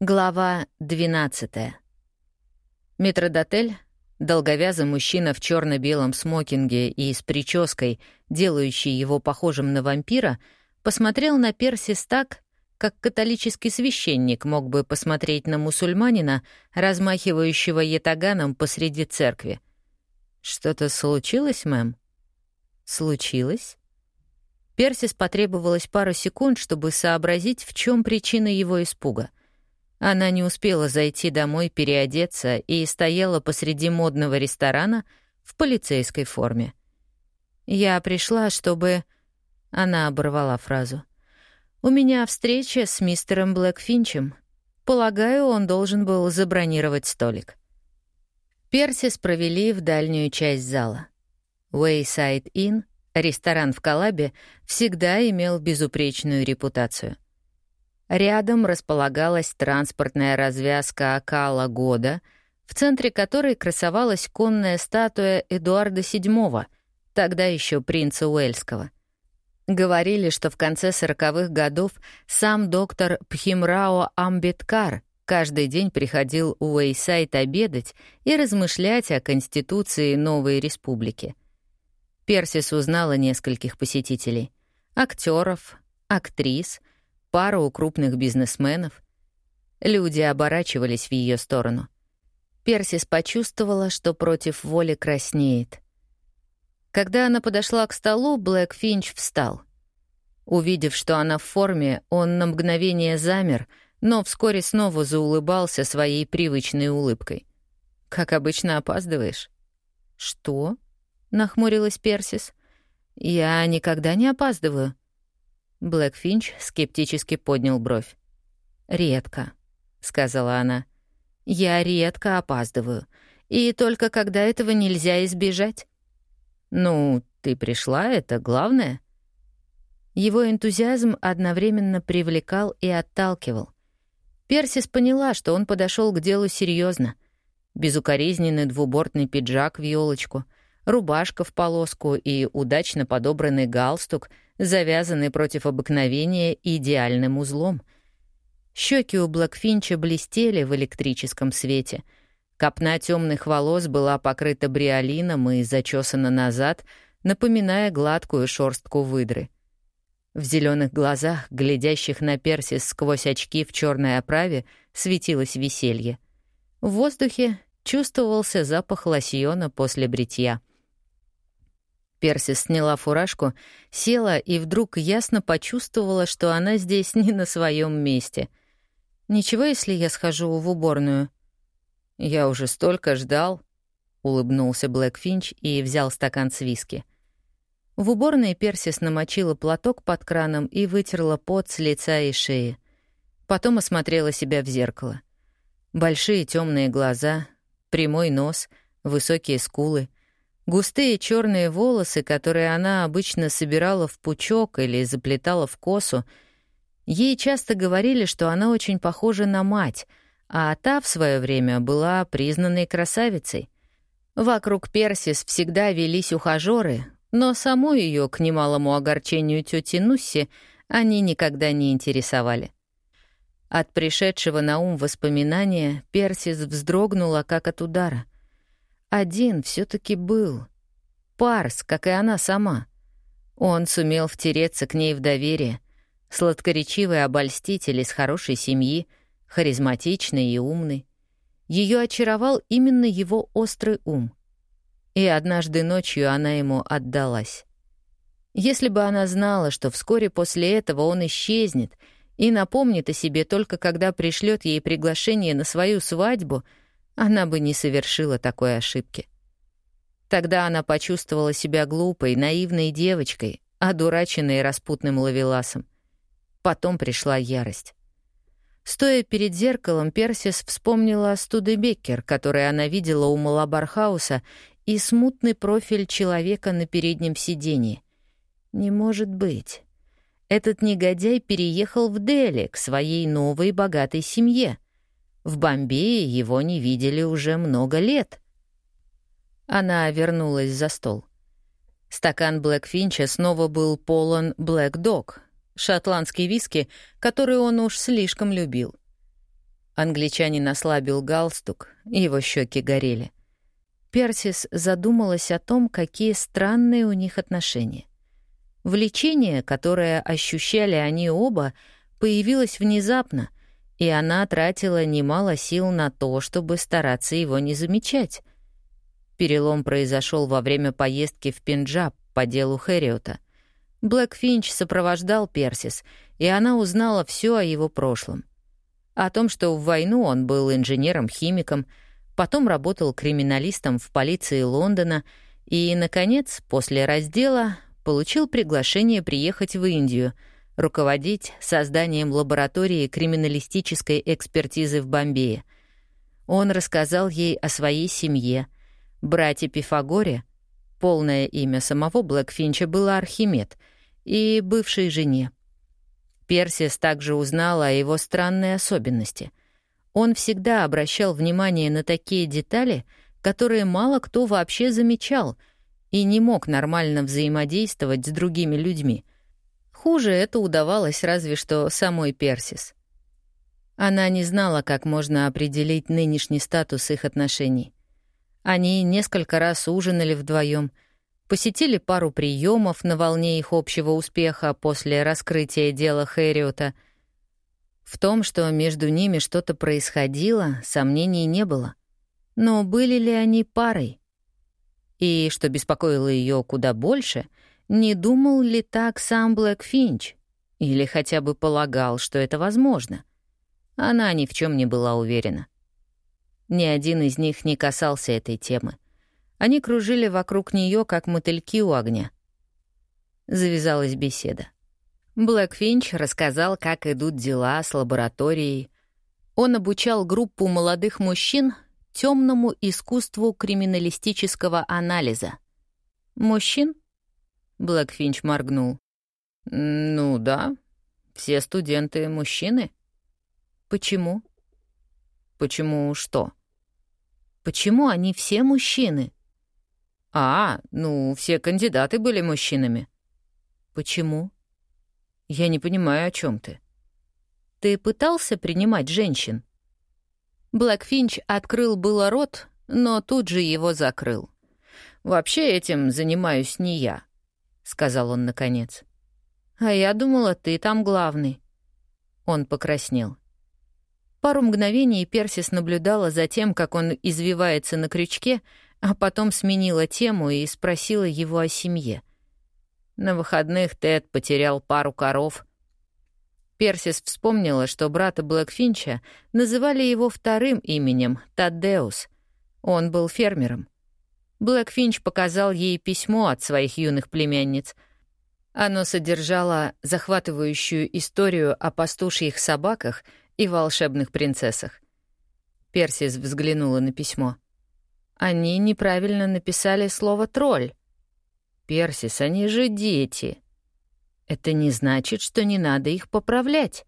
Глава 12. Метродотель, долговязый мужчина в черно белом смокинге и с прической, делающий его похожим на вампира, посмотрел на Персис так, как католический священник мог бы посмотреть на мусульманина, размахивающего ятаганом посреди церкви. «Что-то случилось, мэм?» «Случилось?» Персис потребовалось пару секунд, чтобы сообразить, в чем причина его испуга — она не успела зайти домой переодеться и стояла посреди модного ресторана в полицейской форме. «Я пришла, чтобы...» Она оборвала фразу. «У меня встреча с мистером Блэкфинчем. Полагаю, он должен был забронировать столик». Персис провели в дальнюю часть зала. Wayside Inn, ресторан в Калабе, всегда имел безупречную репутацию — Рядом располагалась транспортная развязка Акала года, в центре которой красовалась конная статуя Эдуарда VII, тогда еще принца Уэльского. Говорили, что в конце сороковых годов сам доктор Пхимрао Амбиткар каждый день приходил у Уэйсайт обедать и размышлять о Конституции новой республики. Персис узнала нескольких посетителей — актеров, актрис — пара у крупных бизнесменов. Люди оборачивались в ее сторону. Персис почувствовала, что против воли краснеет. Когда она подошла к столу, Блэк Финч встал. Увидев, что она в форме, он на мгновение замер, но вскоре снова заулыбался своей привычной улыбкой. «Как обычно опаздываешь?» «Что?» — нахмурилась Персис. «Я никогда не опаздываю», Блэк Финч скептически поднял бровь. «Редко», — сказала она. «Я редко опаздываю, и только когда этого нельзя избежать». «Ну, ты пришла, это главное». Его энтузиазм одновременно привлекал и отталкивал. Персис поняла, что он подошел к делу серьезно. Безукоризненный двубортный пиджак в елочку, рубашка в полоску и удачно подобранный галстук — завязанный против обыкновения идеальным узлом. Щеки у Блэкфинча блестели в электрическом свете. Копна темных волос была покрыта бриолином и зачесана назад, напоминая гладкую шорстку выдры. В зеленых глазах, глядящих на Персис сквозь очки в черной оправе, светилось веселье. В воздухе чувствовался запах лосьона после бритья — Персис сняла фуражку, села и вдруг ясно почувствовала, что она здесь не на своем месте. «Ничего, если я схожу в уборную?» «Я уже столько ждал», — улыбнулся Блэк Финч и взял стакан с виски. В уборной Персис намочила платок под краном и вытерла пот с лица и шеи. Потом осмотрела себя в зеркало. Большие темные глаза, прямой нос, высокие скулы — Густые черные волосы, которые она обычно собирала в пучок или заплетала в косу, ей часто говорили, что она очень похожа на мать, а та в свое время была признанной красавицей. Вокруг Персис всегда велись ухажеры, но саму ее, к немалому огорчению тети Нусси, они никогда не интересовали. От пришедшего на ум воспоминания Персис вздрогнула, как от удара — один все таки был. Парс, как и она сама. Он сумел втереться к ней в доверие. Сладкоречивый обольститель из хорошей семьи, харизматичный и умный. Ее очаровал именно его острый ум. И однажды ночью она ему отдалась. Если бы она знала, что вскоре после этого он исчезнет и напомнит о себе только когда пришлет ей приглашение на свою свадьбу — она бы не совершила такой ошибки. Тогда она почувствовала себя глупой, наивной девочкой, одураченной распутным лавеласом. Потом пришла ярость. Стоя перед зеркалом, Персис вспомнила Студебеккер, который она видела у Малабархауса, и смутный профиль человека на переднем сиденье. Не может быть. Этот негодяй переехал в Дели к своей новой богатой семье — в Бомбее его не видели уже много лет. Она вернулась за стол. Стакан Блэк Финча снова был полон Блэк Дог, шотландский виски, который он уж слишком любил. Англичанин ослабил галстук, его щеки горели. Персис задумалась о том, какие странные у них отношения. Влечение, которое ощущали они оба, появилось внезапно, и она тратила немало сил на то, чтобы стараться его не замечать. Перелом произошел во время поездки в Пенджаб по делу Хэриота. Блэк Финч сопровождал Персис, и она узнала все о его прошлом. О том, что в войну он был инженером-химиком, потом работал криминалистом в полиции Лондона и, наконец, после раздела получил приглашение приехать в Индию, руководить созданием лаборатории криминалистической экспертизы в Бомбее. Он рассказал ей о своей семье, брате Пифагоре, полное имя самого Блэкфинча было Архимед, и бывшей жене. Персис также узнала о его странной особенности. Он всегда обращал внимание на такие детали, которые мало кто вообще замечал, и не мог нормально взаимодействовать с другими людьми. Хуже это удавалось разве что самой Персис. Она не знала, как можно определить нынешний статус их отношений. Они несколько раз ужинали вдвоем — посетили пару приемов на волне их общего успеха после раскрытия дела Хэриота. В том, что между ними что-то происходило, сомнений не было. Но были ли они парой? И, что беспокоило ее куда больше, не думал ли так сам Блэк Финч? Или хотя бы полагал, что это возможно? Она ни в чем не была уверена. Ни один из них не касался этой темы — они кружили вокруг нее, как мотыльки у огня. Завязалась беседа. Блэк Финч рассказал, как идут дела с лабораторией. Он обучал группу молодых мужчин темному искусству криминалистического анализа. «Мужчин?» — Блэк Финч моргнул. «Ну да, все студенты мужчины». «Почему?» «Почему что?» «Почему они все мужчины?» «А, ну, все кандидаты были мужчинами». «Почему?» «Я не понимаю, о чем ты». «Ты пытался принимать женщин?» Блэк Финч открыл было рот, но тут же его закрыл. «Вообще этим занимаюсь не я», — сказал он наконец. «А я думала, ты там главный». Он покраснел. Пару мгновений Персис наблюдала за тем, как он извивается на крючке, а потом сменила тему и спросила его о семье. На выходных Тед потерял пару коров. Персис вспомнила, что брата Блэкфинча называли его вторым именем — Таддеус. Он был фермером. Блэкфинч показал ей письмо от своих юных племянниц. Оно содержало захватывающую историю о пастушьих собаках и волшебных принцессах. Персис взглянула на письмо — они неправильно написали слово «тролль». «Персис, они же дети». Это не значит, что не надо их поправлять.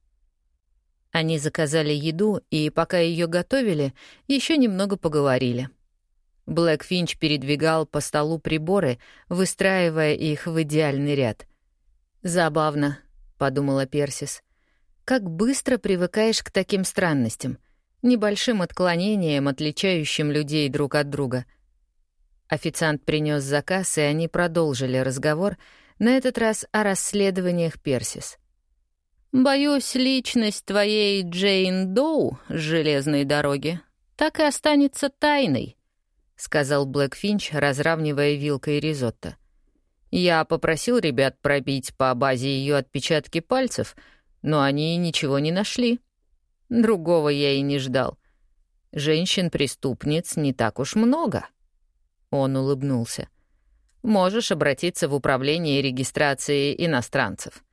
Они заказали еду, и пока ее готовили, еще немного поговорили. Блэк Финч передвигал по столу приборы, выстраивая их в идеальный ряд. «Забавно», — подумала Персис. «Как быстро привыкаешь к таким странностям — небольшим отклонением, отличающим людей друг от друга. Официант принес заказ, и они продолжили разговор, на этот раз о расследованиях Персис. «Боюсь, личность твоей Джейн Доу с железной дороги так и останется тайной», — сказал Блэк Финч, разравнивая вилкой ризотто. «Я попросил ребят пробить по базе ее отпечатки пальцев, но они ничего не нашли». Другого я и не ждал. Женщин-преступниц не так уж много. Он улыбнулся. Можешь обратиться в управление регистрации иностранцев.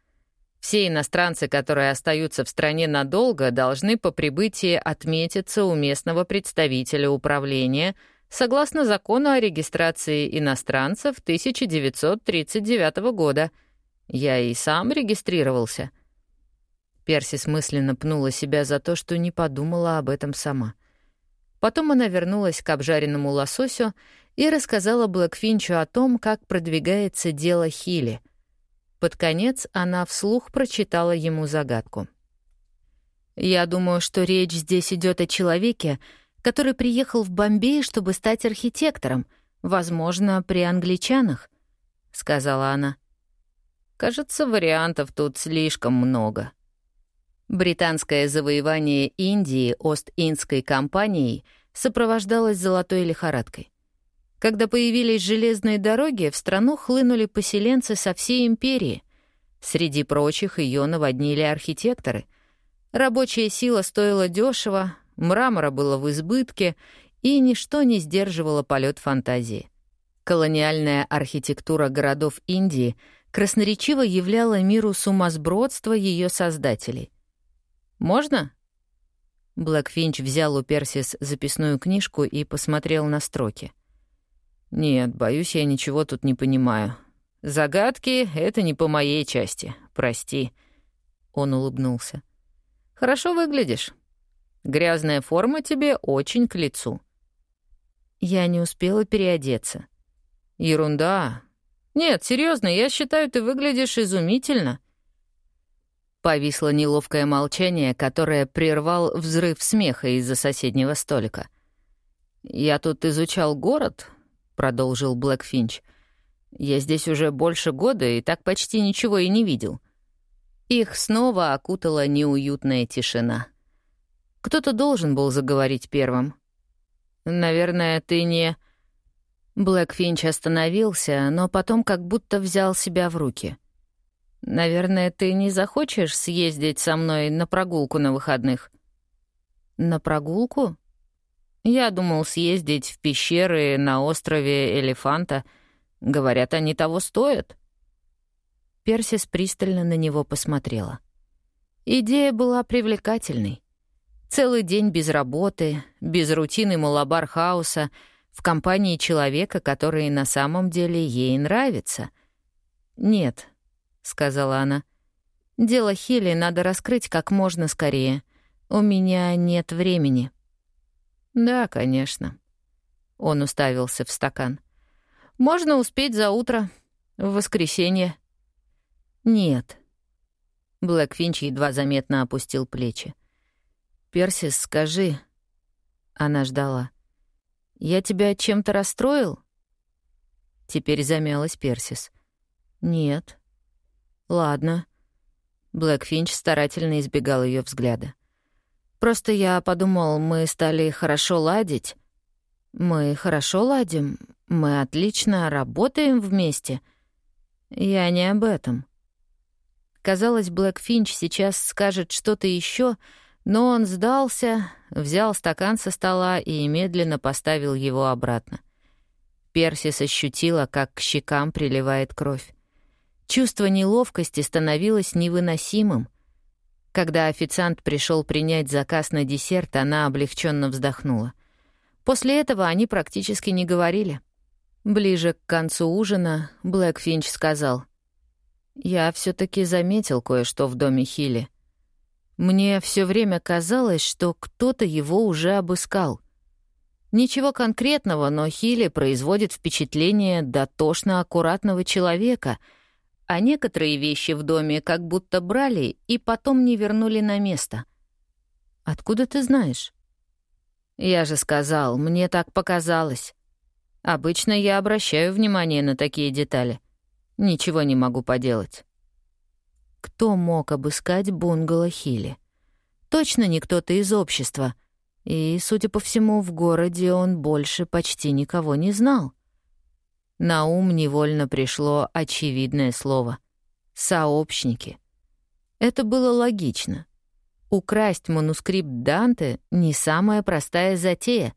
Все иностранцы, которые остаются в стране надолго, должны по прибытии отметиться у местного представителя управления согласно закону о регистрации иностранцев 1939 года. Я и сам регистрировался. Перси мысленно пнула себя за то, что не подумала об этом сама. Потом она вернулась к обжаренному лососю и рассказала Блэкфинчу о том, как продвигается дело Хилли. Под конец она вслух прочитала ему загадку. Я думаю, что речь здесь идет о человеке, который приехал в Бомбей, чтобы стать архитектором, возможно, при англичанах», — сказала она. «Кажется, вариантов тут слишком много». Британское завоевание Индии Ост-Индской компанией сопровождалось золотой лихорадкой. Когда появились железные дороги, в страну хлынули поселенцы со всей империи. Среди прочих ее наводнили архитекторы. Рабочая сила стоила дешево, мрамора было в избытке, и ничто не сдерживало полет фантазии. Колониальная архитектура городов Индии красноречиво являла миру сумасбродство ее создателей. «Можно?» Блэкфинч взял у Персис записную книжку и посмотрел на строки. «Нет, боюсь, я ничего тут не понимаю. Загадки — это не по моей части. Прости». Он улыбнулся. «Хорошо выглядишь. Грязная форма тебе очень к лицу». Я не успела переодеться. «Ерунда. Нет, серьезно, я считаю, ты выглядишь изумительно». Повисло неловкое молчание, которое прервал взрыв смеха из-за соседнего столика. «Я тут изучал город», — продолжил Блэкфинч. «Я здесь уже больше года и так почти ничего и не видел». Их снова окутала неуютная тишина. Кто-то должен был заговорить первым. «Наверное, ты не...» Блэкфинч остановился, но потом как будто взял себя в руки — Наверное, ты не захочешь съездить со мной на прогулку на выходных? На прогулку? Я думал съездить в пещеры на острове Элефанта. Говорят, они того стоят. Персис пристально на него посмотрела. Идея была привлекательной. Целый день без работы, без рутины Малабар-хауса, в компании человека, который на самом деле ей нравится. Нет, сказала она. «Дело Хилли надо раскрыть как можно скорее. У меня нет времени». «Да, конечно». Он уставился в стакан. «Можно успеть за утро, в воскресенье». «Нет». Блэкфинч едва заметно опустил плечи. «Персис, скажи...» Она ждала. «Я тебя чем-то расстроил?» Теперь замялась Персис. «Нет». «Ладно». Блэкфинч старательно избегал ее взгляда. «Просто я подумал, мы стали хорошо ладить». «Мы хорошо ладим, мы отлично работаем вместе». «Я не об этом». Казалось, Блэкфинч сейчас скажет что-то еще, но он сдался, взял стакан со стола и медленно поставил его обратно. Персис ощутила, как к щекам приливает кровь. Чувство неловкости становилось невыносимым. Когда официант пришел принять заказ на десерт, она облегченно вздохнула. После этого они практически не говорили. Ближе к концу ужина Блэкфинч сказал, «Я все таки заметил кое-что в доме Хилли. Мне все время казалось, что кто-то его уже обыскал. Ничего конкретного, но Хилли производит впечатление дотошно аккуратного человека — а некоторые вещи в доме как будто брали и потом не вернули на место. «Откуда ты знаешь?» «Я же сказал, мне так показалось. Обычно я обращаю внимание на такие детали. Ничего не могу поделать». Кто мог обыскать бунгало Хилли? Точно не кто-то из общества. И, судя по всему, в городе он больше почти никого не знал. На ум невольно пришло очевидное слово — «сообщники». Это было логично. Украсть манускрипт Данте — не самая простая затея.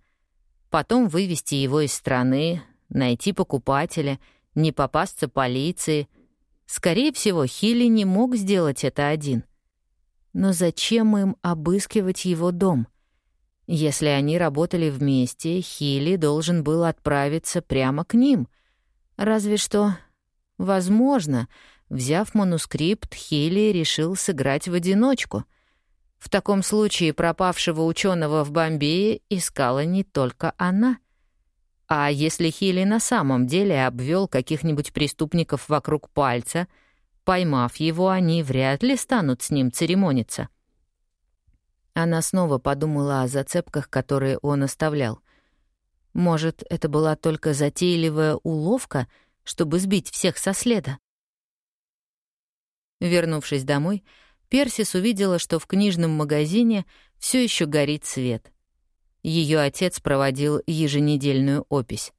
Потом вывести его из страны, найти покупателя, не попасться полиции. Скорее всего, Хилли не мог сделать это один. Но зачем им обыскивать его дом? Если они работали вместе, Хилли должен был отправиться прямо к ним — Разве что, возможно, взяв манускрипт, Хилли решил сыграть в одиночку. В таком случае пропавшего ученого в Бомбее искала не только она. А если Хилли на самом деле обвел каких-нибудь преступников вокруг пальца, поймав его, они вряд ли станут с ним церемониться. Она снова подумала о зацепках, которые он оставлял. Может, это была только затейливая уловка, чтобы сбить всех со следа? Вернувшись домой, Персис увидела, что в книжном магазине все еще горит свет. Ее отец проводил еженедельную опись.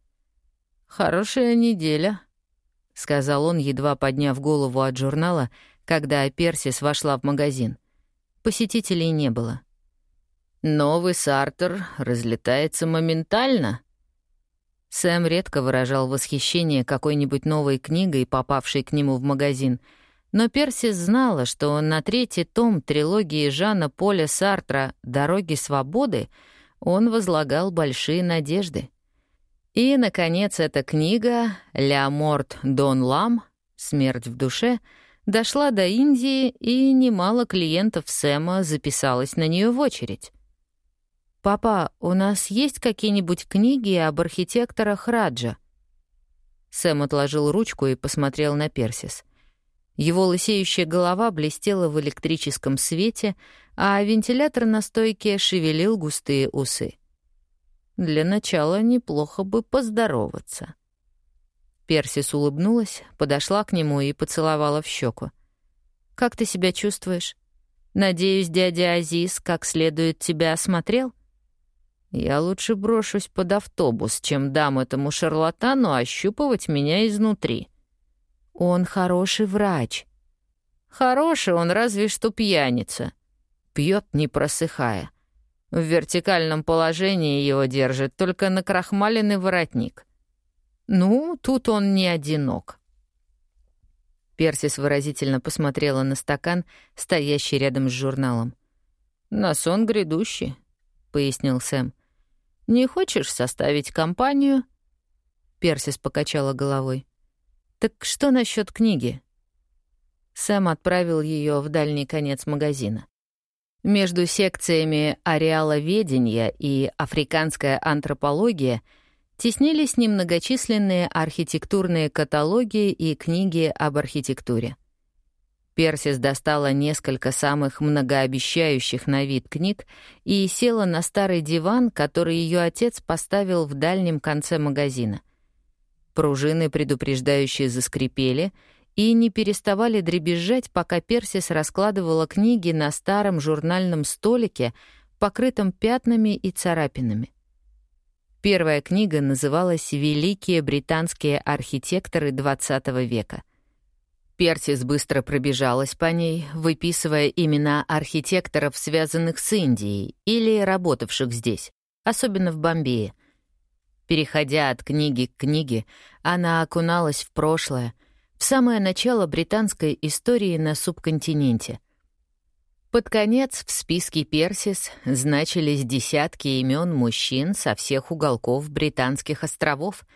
«Хорошая неделя», — сказал он, едва подняв голову от журнала, когда Персис вошла в магазин. Посетителей не было. «Новый Сартер разлетается моментально», Сэм редко выражал восхищение какой-нибудь новой книгой, попавшей к нему в магазин — но Персис знала, что на третий том трилогии Жана Поля Сартра «Дороги свободы» он возлагал большие надежды. И, наконец, эта книга «Ля Морт Дон Лам» «Смерть в душе» дошла до Индии, и немало клиентов Сэма записалось на нее в очередь. «Папа, у нас есть какие-нибудь книги об архитекторах Раджа?» Сэм отложил ручку и посмотрел на Персис — его лысеющая голова блестела в электрическом свете, а вентилятор на стойке шевелил густые усы. Для начала неплохо бы поздороваться. Персис улыбнулась, подошла к нему и поцеловала в щеку. «Как ты себя чувствуешь? Надеюсь, дядя Азиз как следует тебя осмотрел?» «Я лучше брошусь под автобус, чем дам этому шарлатану ощупывать меня изнутри», он хороший врач. Хороший он разве что пьяница. Пьет, не просыхая. В вертикальном положении его держит только накрахмаленный воротник. Ну, тут он не одинок. Персис выразительно посмотрела на стакан, стоящий рядом с журналом. «На сон грядущий», — пояснил Сэм. «Не хочешь составить компанию?» Персис покачала головой. «Так что насчет книги?» Сэм отправил ее в дальний конец магазина. Между секциями ареаловедения и африканская антропология теснились немногочисленные архитектурные каталоги и книги об архитектуре. Персис достала несколько самых многообещающих на вид книг и села на старый диван, который ее отец поставил в дальнем конце магазина — Пружины, предупреждающие, заскрипели и не переставали дребезжать, пока Персис раскладывала книги на старом журнальном столике, покрытом пятнами и царапинами. Первая книга называлась «Великие британские архитекторы XX века». Персис быстро пробежалась по ней, выписывая имена архитекторов, связанных с Индией или работавших здесь, особенно в Бомбее — Переходя от книги к книге, она окуналась в прошлое, в самое начало британской истории на субконтиненте. Под конец в списке Персис значились десятки имен мужчин со всех уголков британских островов,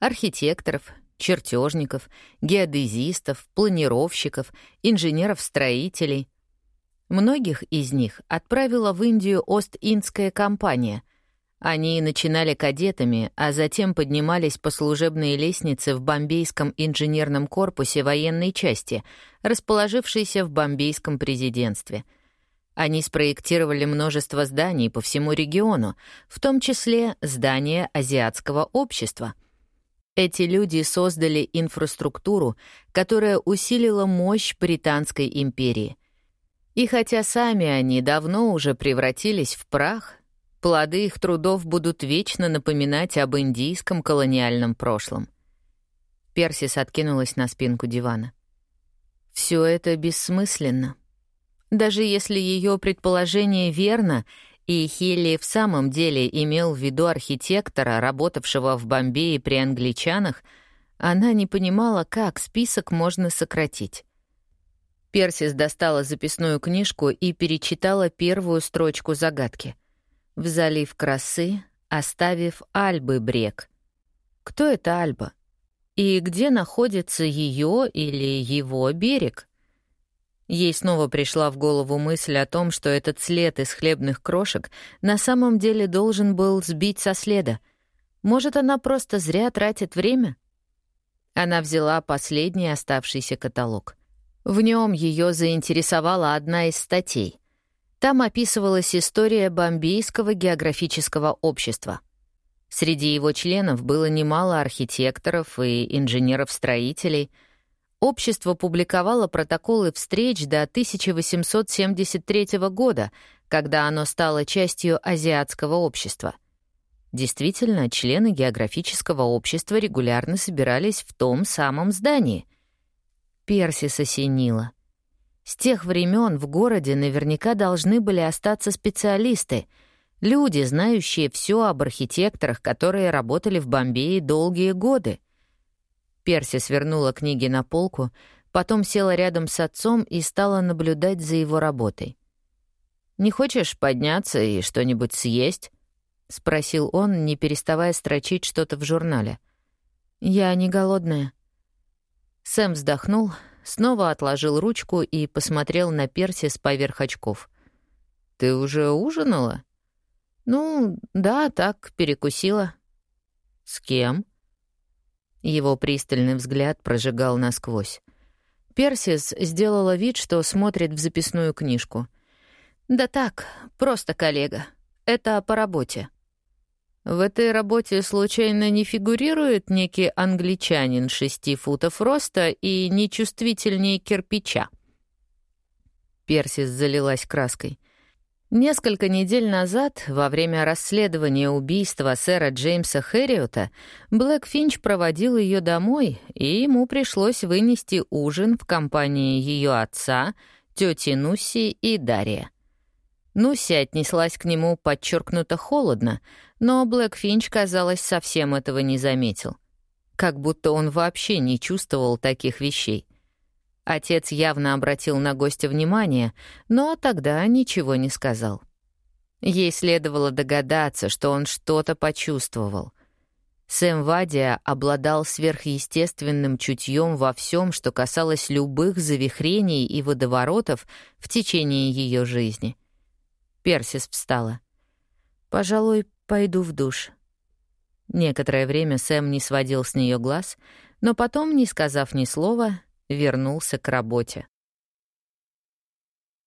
архитекторов, чертежников, геодезистов, планировщиков, инженеров-строителей. Многих из них отправила в Индию Ост-Индская компания — они начинали кадетами, а затем поднимались по служебной лестнице в Бомбейском инженерном корпусе военной части, расположившейся в Бомбейском президентстве. Они спроектировали множество зданий по всему региону, в том числе здания азиатского общества. Эти люди создали инфраструктуру, которая усилила мощь Британской империи. И хотя сами они давно уже превратились в прах, Плоды их трудов будут вечно напоминать об индийском колониальном прошлом. Персис откинулась на спинку дивана. Все это бессмысленно. Даже если ее предположение верно, и Хелли в самом деле имел в виду архитектора, работавшего в Бомбее при англичанах, она не понимала, как список можно сократить. Персис достала записную книжку и перечитала первую строчку загадки — в залив красы, оставив Альбы брег. Кто это Альба? И где находится ее или его берег? Ей снова пришла в голову мысль о том, что этот след из хлебных крошек на самом деле должен был сбить со следа. Может, она просто зря тратит время? Она взяла последний оставшийся каталог. В нем ее заинтересовала одна из статей — Там описывалась история Бомбейского географического общества. Среди его членов было немало архитекторов и инженеров-строителей. Общество публиковало протоколы встреч до 1873 года, когда оно стало частью азиатского общества. Действительно, члены географического общества регулярно собирались в том самом здании. Персис осенило. С тех времен в городе наверняка должны были остаться специалисты, люди, знающие все об архитекторах, которые работали в Бомбее долгие годы. Перси свернула книги на полку, потом села рядом с отцом и стала наблюдать за его работой. «Не хочешь подняться и что-нибудь съесть?» — спросил он, не переставая строчить что-то в журнале. «Я не голодная». Сэм вздохнул, снова отложил ручку и посмотрел на Персис поверх очков. «Ты уже ужинала?» «Ну, да, так, перекусила». «С кем?» Его пристальный взгляд прожигал насквозь. Персис сделала вид, что смотрит в записную книжку. «Да так, просто коллега. Это по работе». В этой работе случайно не фигурирует некий англичанин шести футов роста и нечувствительнее кирпича? Персис залилась краской. Несколько недель назад, во время расследования убийства сэра Джеймса Хэриота, Блэк Финч проводил ее домой, и ему пришлось вынести ужин в компании ее отца, тети Нуси и Дария. Нуси отнеслась к нему подчеркнуто холодно, но Блэк Финч, казалось, совсем этого не заметил. Как будто он вообще не чувствовал таких вещей. Отец явно обратил на гостя внимание, но тогда ничего не сказал. Ей следовало догадаться, что он что-то почувствовал. Сэм Вадия обладал сверхъестественным чутьем во всем, что касалось любых завихрений и водоворотов в течение ее жизни — Персис встала. «Пожалуй, пойду в душ». Некоторое время Сэм не сводил с нее глаз, но потом, не сказав ни слова, вернулся к работе.